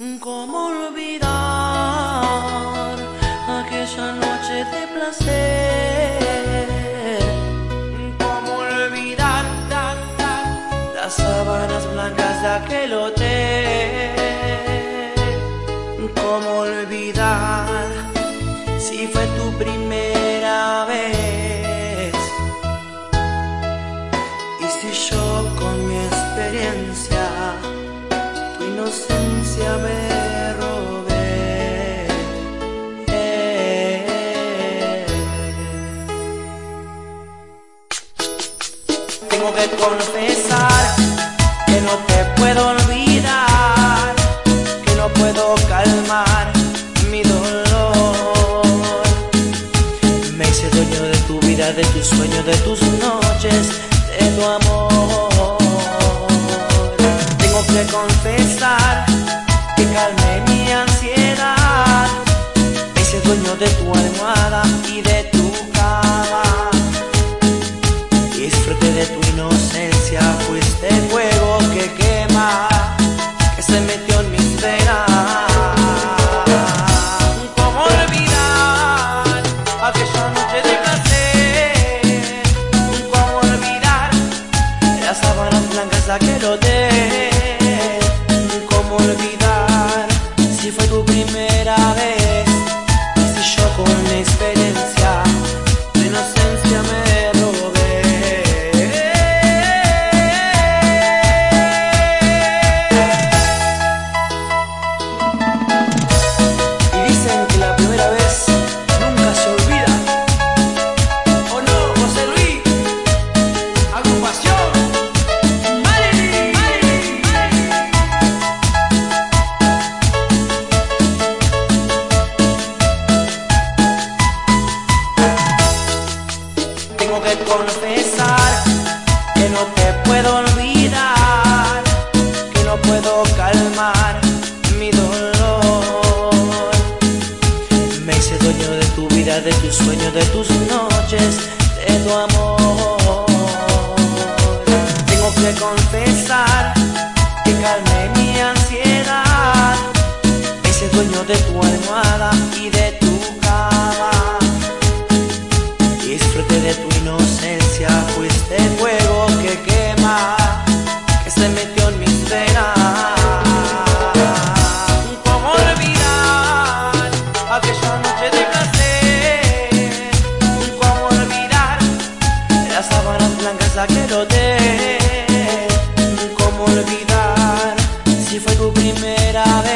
¿Cómo olvidar aquella noche de placer? ¿Cómo olvidar las sábanas blancas de aquel hotel? ¿Cómo olvidar si fue tu primera vez? Y si yo con Tengo que confesar que no te puedo olvidar, que no puedo calmar mi dolor. Me hice dueño de tu vida, de tus sueños, de tus noches, de tu amor. Tengo que confesar que calmé confesar que no te puedo olvidar, que no puedo calmar mi dolor. Me hice dueño de tu vida, de tus sueños, de tus noches, de tu amor. Tengo que confesar que calmé mi ansiedad. Me hice dueño de tu almohada y de tu cama. y Disfruté de tu sábanas blancas la que roté. ¿Cómo olvidar si fue tu primera vez?